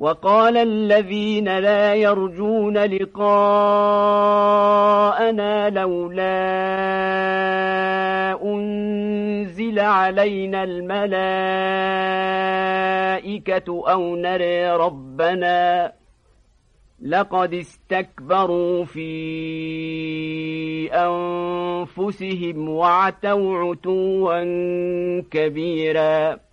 وقال الذين لا يرجون لقاءنا لولا أنزل علينا الملائكة أو نري ربنا لقد استكبروا في أنفسهم وعتوا عتوا كبيراً